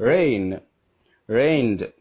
rain. Rained.